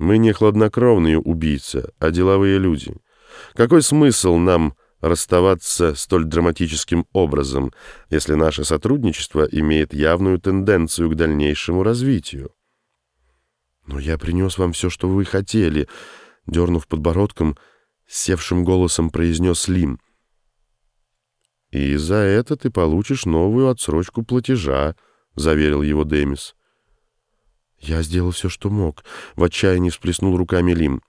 Мы не хладнокровные убийцы, а деловые люди. Какой смысл нам расставаться столь драматическим образом, если наше сотрудничество имеет явную тенденцию к дальнейшему развитию? «Но я принес вам все, что вы хотели», — дернув подбородком, севшим голосом произнес Лим. «И за это ты получишь новую отсрочку платежа», — заверил его Демис. «Я сделал все, что мог», — в отчаянии всплеснул руками Лим.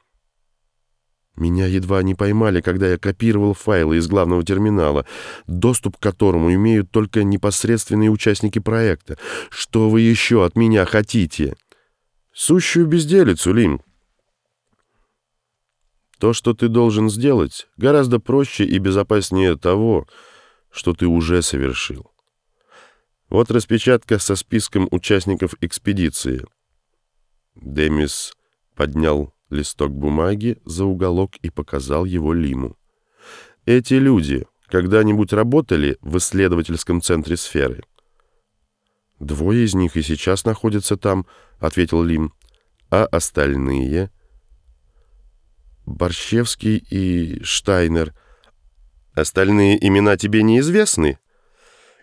Меня едва не поймали, когда я копировал файлы из главного терминала, доступ к которому имеют только непосредственные участники проекта. Что вы еще от меня хотите? Сущую безделицу, Лим. То, что ты должен сделать, гораздо проще и безопаснее того, что ты уже совершил. Вот распечатка со списком участников экспедиции. Демис поднял листок бумаги за уголок и показал его Лиму. «Эти люди когда-нибудь работали в исследовательском центре сферы?» «Двое из них и сейчас находятся там», — ответил Лим. «А остальные?» «Борщевский и Штайнер». «Остальные имена тебе неизвестны?»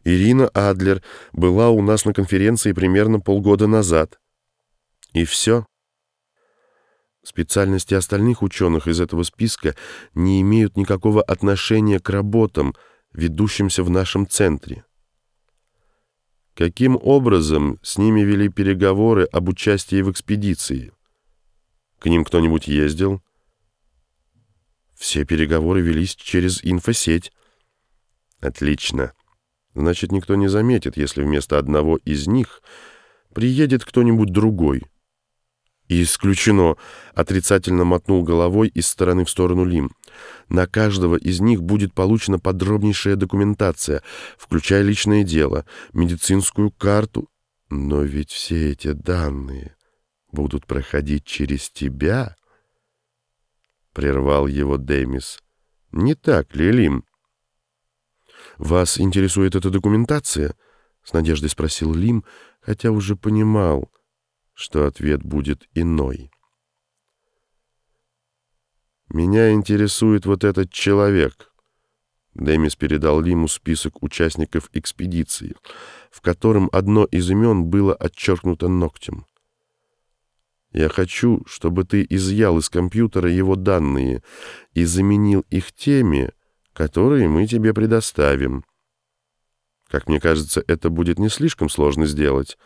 «Ирина Адлер была у нас на конференции примерно полгода назад». «И все?» Специальности остальных ученых из этого списка не имеют никакого отношения к работам, ведущимся в нашем центре. Каким образом с ними вели переговоры об участии в экспедиции? К ним кто-нибудь ездил? Все переговоры велись через инфосеть. Отлично. Значит, никто не заметит, если вместо одного из них приедет кто-нибудь другой. «Исключено», — отрицательно мотнул головой из стороны в сторону Лим. «На каждого из них будет получена подробнейшая документация, включая личное дело, медицинскую карту. Но ведь все эти данные будут проходить через тебя?» Прервал его Демис. «Не так ли, Лим?» «Вас интересует эта документация?» — с надеждой спросил Лим, хотя уже понимал, что ответ будет иной. «Меня интересует вот этот человек». Демис передал Лиму список участников экспедиции, в котором одно из имен было отчеркнуто ногтем. «Я хочу, чтобы ты изъял из компьютера его данные и заменил их теми, которые мы тебе предоставим. Как мне кажется, это будет не слишком сложно сделать».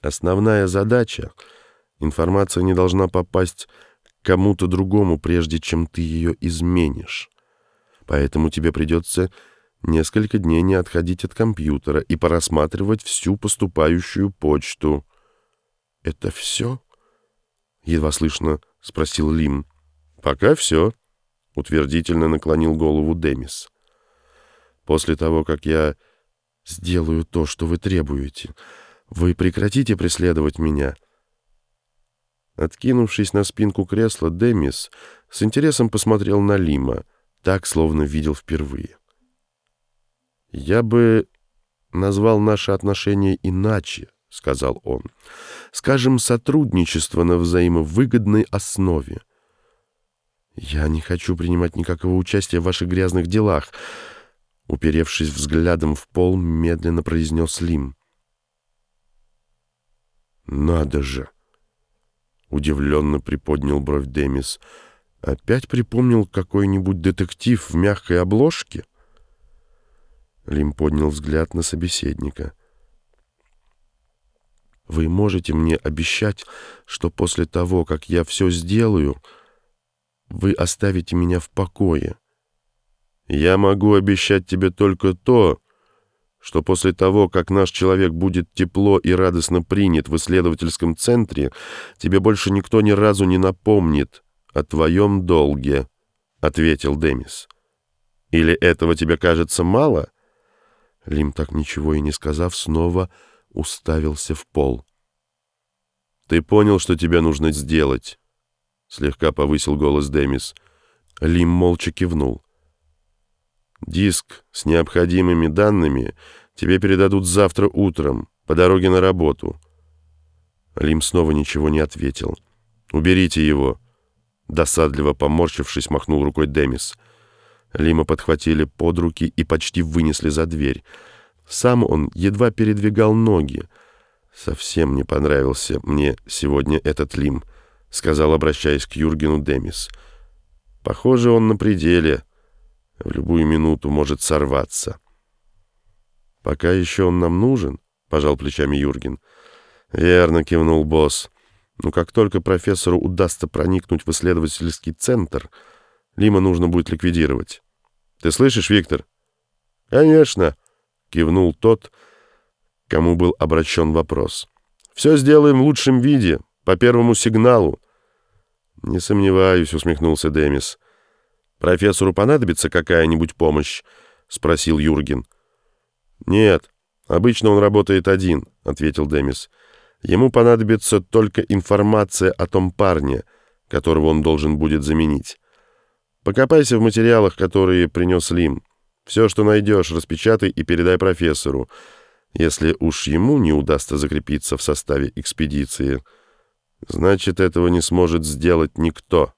Основная задача — информация не должна попасть кому-то другому, прежде чем ты ее изменишь. Поэтому тебе придется несколько дней не отходить от компьютера и порассматривать всю поступающую почту. «Это все?» — едва слышно спросил Лим. «Пока все», — утвердительно наклонил голову Демис. «После того, как я сделаю то, что вы требуете...» Вы прекратите преследовать меня?» Откинувшись на спинку кресла, Демис с интересом посмотрел на Лима, так, словно видел впервые. «Я бы назвал наши отношения иначе», — сказал он. «Скажем, сотрудничество на взаимовыгодной основе». «Я не хочу принимать никакого участия в ваших грязных делах», — уперевшись взглядом в пол, медленно произнес Лим. «Надо же!» — удивленно приподнял бровь Демис. «Опять припомнил какой-нибудь детектив в мягкой обложке?» Лим поднял взгляд на собеседника. «Вы можете мне обещать, что после того, как я все сделаю, вы оставите меня в покое?» «Я могу обещать тебе только то, что после того, как наш человек будет тепло и радостно принят в исследовательском центре, тебе больше никто ни разу не напомнит о твоем долге, — ответил Демис. Или этого тебе кажется мало? Лим, так ничего и не сказав, снова уставился в пол. Ты понял, что тебе нужно сделать? Слегка повысил голос Демис. Лим молча кивнул. Диск с необходимыми данными тебе передадут завтра утром по дороге на работу. Лим снова ничего не ответил. «Уберите его!» Досадливо поморщившись, махнул рукой Демис. Лима подхватили под руки и почти вынесли за дверь. Сам он едва передвигал ноги. «Совсем не понравился мне сегодня этот Лим», — сказал, обращаясь к Юргену Демис. «Похоже, он на пределе. В любую минуту может сорваться». «Пока еще он нам нужен», — пожал плечами Юрген. «Верно», — кивнул босс. «Но как только профессору удастся проникнуть в исследовательский центр, Лима нужно будет ликвидировать. Ты слышишь, Виктор?» «Конечно», — кивнул тот, кому был обращен вопрос. «Все сделаем в лучшем виде, по первому сигналу». «Не сомневаюсь», — усмехнулся Демис. «Профессору понадобится какая-нибудь помощь?» — спросил Юрген. «Нет, обычно он работает один», — ответил Демис. «Ему понадобится только информация о том парне, которого он должен будет заменить. Покопайся в материалах, которые принес Лим. Все, что найдешь, распечатай и передай профессору. Если уж ему не удастся закрепиться в составе экспедиции, значит, этого не сможет сделать никто».